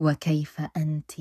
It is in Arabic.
وكيف انت؟